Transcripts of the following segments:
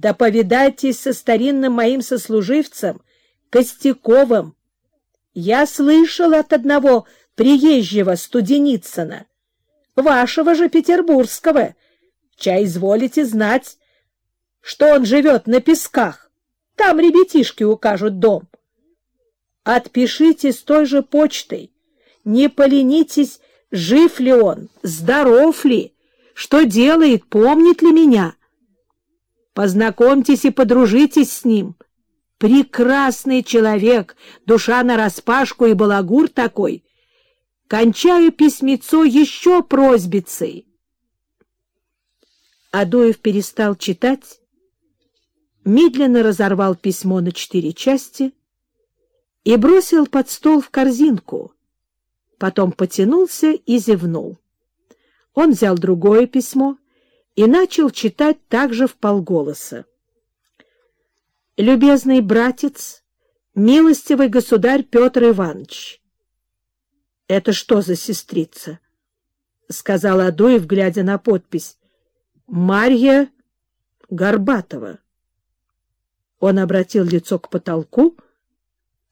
Да повидайтесь со старинным моим сослуживцем, Костяковым. Я слышал от одного приезжего Студеницына, вашего же петербургского. Чай изволите знать, что он живет на песках. Там ребятишки укажут дом. Отпишите с той же почтой. Не поленитесь, жив ли он, здоров ли, что делает, помнит ли меня. Познакомьтесь и подружитесь с ним. Прекрасный человек, душа нараспашку и балагур такой. Кончаю письмецо еще просьбицей. Адуев перестал читать, медленно разорвал письмо на четыре части и бросил под стол в корзинку. Потом потянулся и зевнул. Он взял другое письмо и начал читать также в полголоса любезный братец, милостивый государь Петр Иванович. — Это что за сестрица? — сказал Адуев, глядя на подпись. — Марья Горбатова. Он обратил лицо к потолку,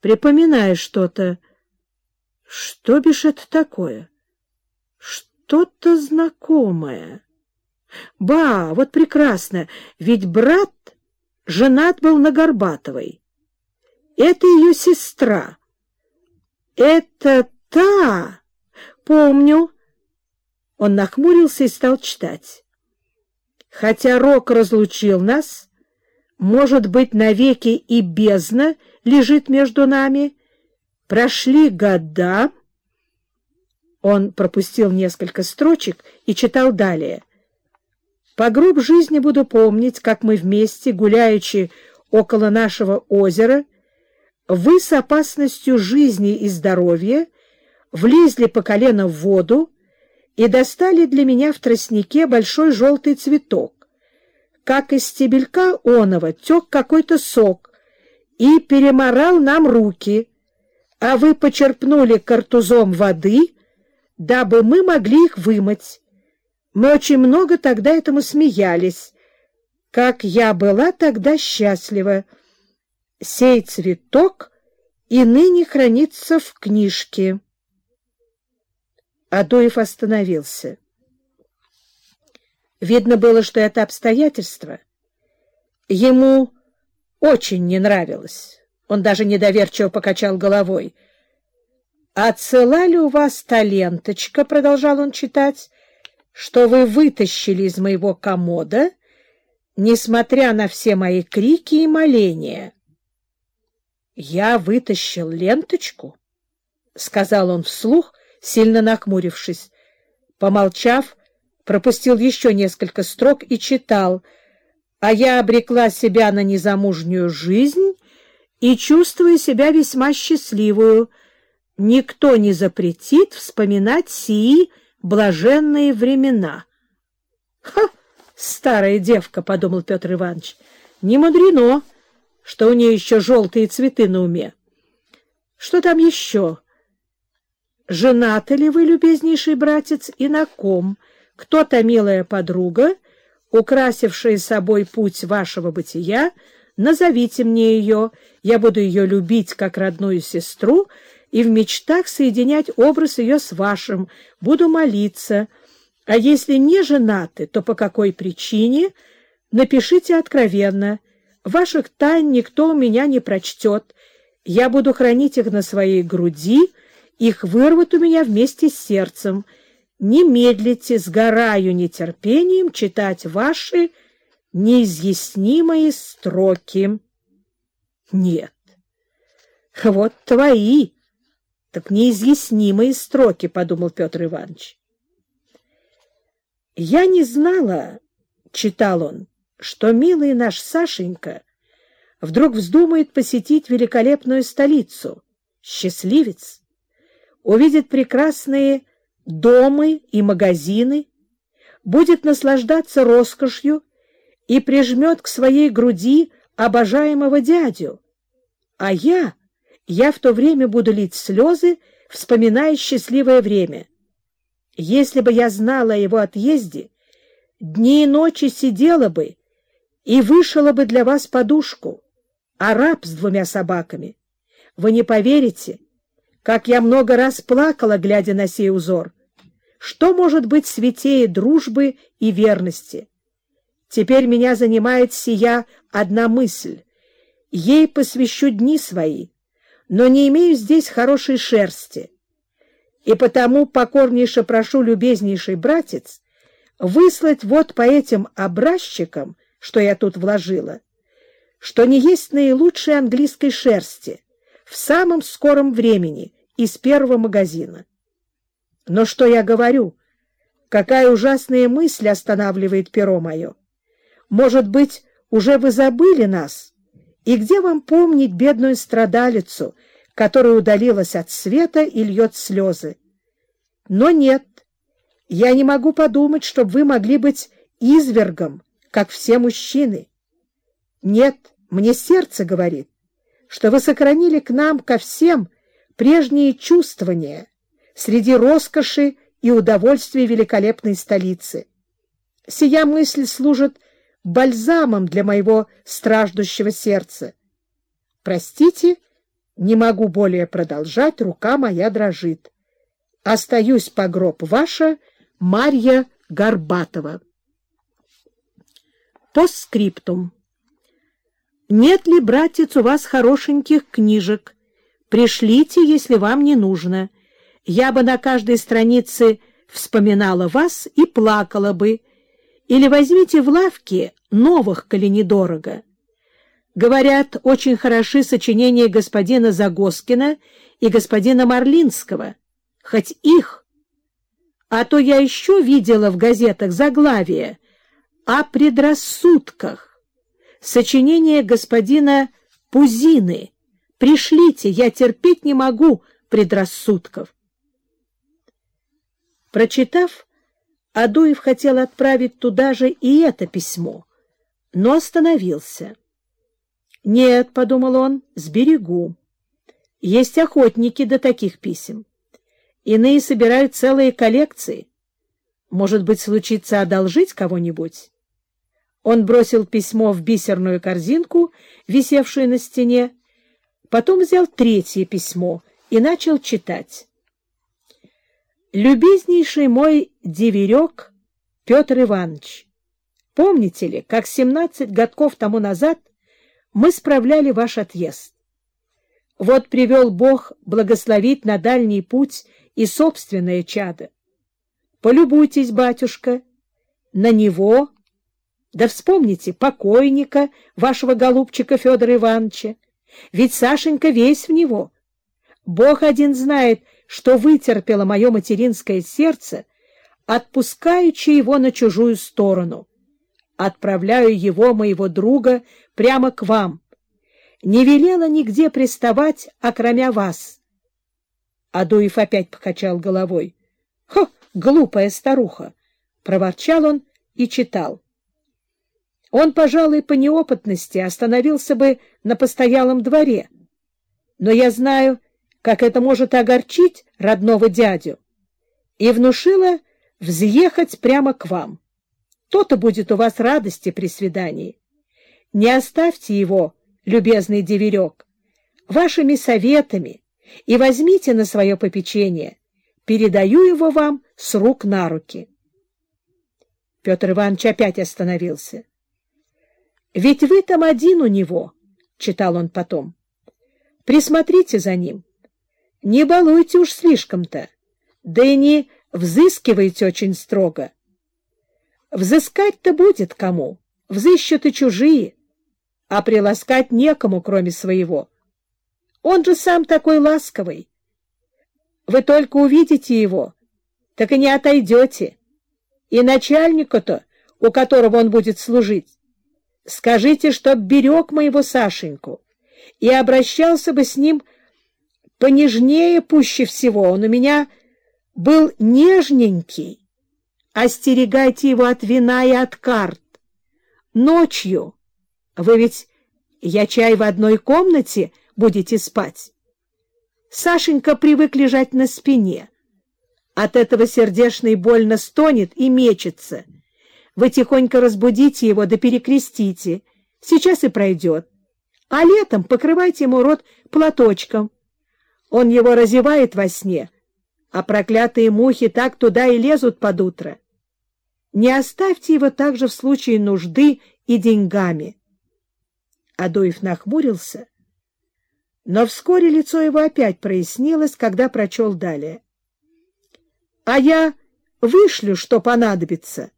припоминая что-то. Что бишь это такое? Что-то знакомое. Ба, вот прекрасно, ведь брат женат был на Горбатовой. Это ее сестра. Это та... Помню. Он нахмурился и стал читать. Хотя рок разлучил нас, может быть, навеки и бездна лежит между нами. Прошли года... Он пропустил несколько строчек и читал далее. По гроб жизни буду помнить, как мы вместе, гуляючи около нашего озера, вы с опасностью жизни и здоровья влезли по колено в воду и достали для меня в тростнике большой желтый цветок. Как из стебелька оного тек какой-то сок и переморал нам руки, а вы почерпнули картузом воды, дабы мы могли их вымыть. Мы очень много тогда этому смеялись. Как я была тогда счастлива! Сей цветок и ныне хранится в книжке. Адуев остановился. Видно было, что это обстоятельство ему очень не нравилось. Он даже недоверчиво покачал головой. — А ли у вас та ленточка, — продолжал он читать, что вы вытащили из моего комода, несмотря на все мои крики и моления. — Я вытащил ленточку, — сказал он вслух, сильно нахмурившись. Помолчав, пропустил еще несколько строк и читал, а я обрекла себя на незамужнюю жизнь и чувствую себя весьма счастливую. Никто не запретит вспоминать сии блаженные времена. — Ха! Старая девка, — подумал Петр Иванович, — не мудрено, что у нее еще желтые цветы на уме. Что там еще? Женаты ли вы, любезнейший братец, и на ком? Кто-то, милая подруга, украсившая собой путь вашего бытия, назовите мне ее, я буду ее любить как родную сестру и в мечтах соединять образ ее с вашим, буду молиться. А если не женаты, то по какой причине? Напишите откровенно. Ваших тайн никто у меня не прочтет. Я буду хранить их на своей груди, их вырвут у меня вместе с сердцем. Не медлите, сгораю нетерпением читать ваши неизъяснимые строки. Нет, вот твои так неизъяснимые строки, — подумал Петр Иванович. «Я не знала, — читал он, — что милый наш Сашенька вдруг вздумает посетить великолепную столицу, счастливец, увидит прекрасные дома и магазины, будет наслаждаться роскошью и прижмет к своей груди обожаемого дядю. А я я в то время буду лить слезы, вспоминая счастливое время. Если бы я знала о его отъезде, дни и ночи сидела бы и вышила бы для вас подушку, араб с двумя собаками. Вы не поверите, как я много раз плакала, глядя на сей узор. Что может быть святее дружбы и верности? Теперь меня занимает сия одна мысль. Ей посвящу дни свои, но не имею здесь хорошей шерсти. И потому покорнейше прошу, любезнейший братец, выслать вот по этим образчикам, что я тут вложила, что не есть наилучшей английской шерсти в самом скором времени из первого магазина. Но что я говорю? Какая ужасная мысль останавливает перо мое? Может быть, уже вы забыли нас? И где вам помнить бедную страдалицу, которая удалилась от света и льет слезы? Но нет, я не могу подумать, чтобы вы могли быть извергом, как все мужчины. Нет, мне сердце говорит, что вы сохранили к нам, ко всем, прежние чувствования среди роскоши и удовольствия великолепной столицы. Сия мысль служит бальзамом для моего страждущего сердца. Простите, не могу более продолжать, рука моя дрожит. Остаюсь по гроб ваша, Марья Горбатова. Постскриптум. Нет ли, братец, у вас хорошеньких книжек? Пришлите, если вам не нужно. Я бы на каждой странице вспоминала вас и плакала бы. Или возьмите в лавке новых, коли недорого. Говорят, очень хороши сочинения господина Загоскина и господина Марлинского, хоть их. А то я еще видела в газетах заглавие о предрассудках. Сочинение господина Пузины. Пришлите, я терпеть не могу предрассудков. Прочитав, Адуев хотел отправить туда же и это письмо, но остановился. «Нет», — подумал он, — «сберегу. Есть охотники до таких писем. Иные собирают целые коллекции. Может быть, случится одолжить кого-нибудь?» Он бросил письмо в бисерную корзинку, висевшую на стене, потом взял третье письмо и начал читать. «Любезнейший мой деверек Петр Иванович, помните ли, как семнадцать годков тому назад мы справляли ваш отъезд? Вот привел Бог благословить на дальний путь и собственное чадо. Полюбуйтесь, батюшка, на него да вспомните покойника вашего голубчика Федора Ивановича, ведь Сашенька весь в него. Бог один знает, что вытерпело мое материнское сердце, отпускаючи его на чужую сторону. Отправляю его, моего друга, прямо к вам. Не велела нигде приставать, окромя вас. Адуев опять покачал головой. — Хо, глупая старуха! — проворчал он и читал. — он, пожалуй, по неопытности остановился бы на постоялом дворе. Но я знаю, как это может огорчить родного дядю, и внушила взъехать прямо к вам. То-то будет у вас радости при свидании. Не оставьте его, любезный деверек, вашими советами и возьмите на свое попечение. Передаю его вам с рук на руки. Петр Иванович опять остановился. Ведь вы там один у него, — читал он потом. Присмотрите за ним. Не балуйте уж слишком-то, да и не взыскивайте очень строго. Взыскать-то будет кому, взыщут и чужие, а приласкать некому, кроме своего. Он же сам такой ласковый. Вы только увидите его, так и не отойдете. И начальнику-то, у которого он будет служить, Скажите, чтоб берег моего Сашеньку и обращался бы с ним понежнее пуще всего. Он у меня был нежненький. Остерегайте его от вина и от карт. Ночью. Вы ведь, я чай, в одной комнате будете спать. Сашенька привык лежать на спине. От этого сердечно и больно стонет и мечется — Вы тихонько разбудите его да перекрестите. Сейчас и пройдет. А летом покрывайте ему рот платочком. Он его разевает во сне, а проклятые мухи так туда и лезут под утро. Не оставьте его также в случае нужды и деньгами. Адуев нахмурился, но вскоре лицо его опять прояснилось, когда прочел далее. — А я вышлю, что понадобится.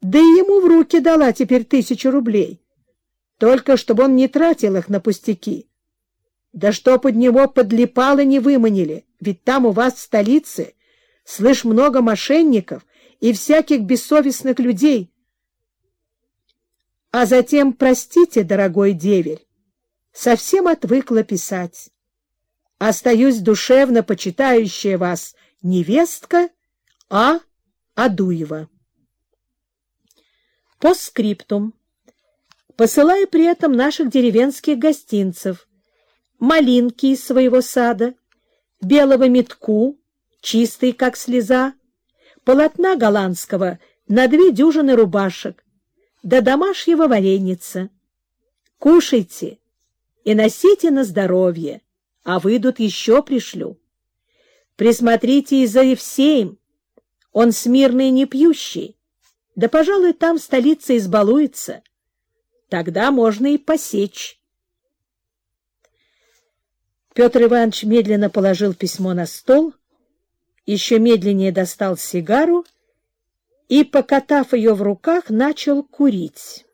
Да и ему в руки дала теперь тысячу рублей, только чтобы он не тратил их на пустяки. Да что под него подлипало не выманили, ведь там у вас в столице, слышь, много мошенников и всяких бессовестных людей. А затем, простите, дорогой деверь, совсем отвыкла писать. Остаюсь душевно почитающая вас невестка А. Адуева. Постскриптум. Посылаю при этом наших деревенских гостинцев, малинки из своего сада, белого метку, чистый, как слеза, полотна голландского на две дюжины рубашек, да домашнего вареница. Кушайте и носите на здоровье, а выйдут еще пришлю. Присмотрите и за Евсеем, он смирный и не пьющий, да, пожалуй, там столица избалуется. Тогда можно и посечь. Петр Иванович медленно положил письмо на стол, еще медленнее достал сигару и, покатав ее в руках, начал курить.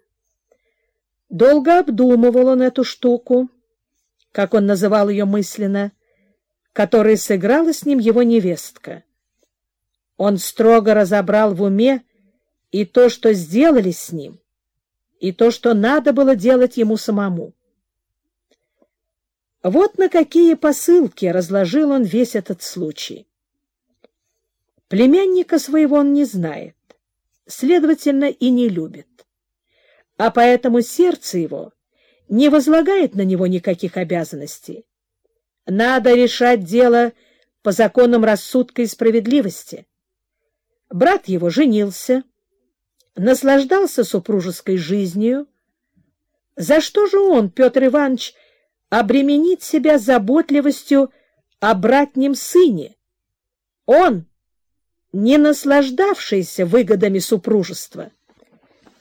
Долго обдумывал он эту штуку, как он называл ее мысленно, которая сыграла с ним его невестка. Он строго разобрал в уме и то, что сделали с ним, и то, что надо было делать ему самому. Вот на какие посылки разложил он весь этот случай. Племянника своего он не знает, следовательно, и не любит. А поэтому сердце его не возлагает на него никаких обязанностей. Надо решать дело по законам рассудка и справедливости. Брат его женился, наслаждался супружеской жизнью. За что же он, Петр Иванович, обременить себя заботливостью о братнем сыне. Он, не наслаждавшийся выгодами супружества.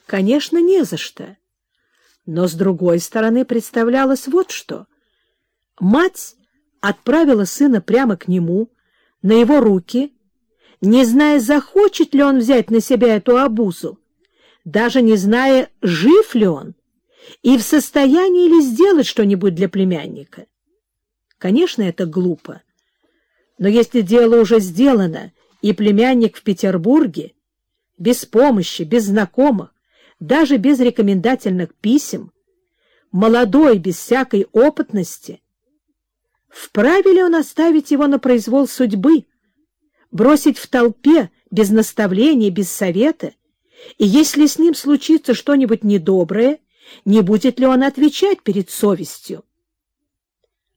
Конечно, не за что. Но, с другой стороны, представлялось вот что. Мать отправила сына прямо к нему, на его руки, не зная, захочет ли он взять на себя эту обузу, даже не зная, жив ли он и в состоянии ли сделать что-нибудь для племянника. Конечно, это глупо. Но если дело уже сделано, и племянник в Петербурге, без помощи, без знакомых, даже без рекомендательных писем, молодой, без всякой опытности, вправе ли он оставить его на произвол судьбы, бросить в толпе, без наставления, без совета, и если с ним случится что-нибудь недоброе, не будет ли он отвечать перед совестью?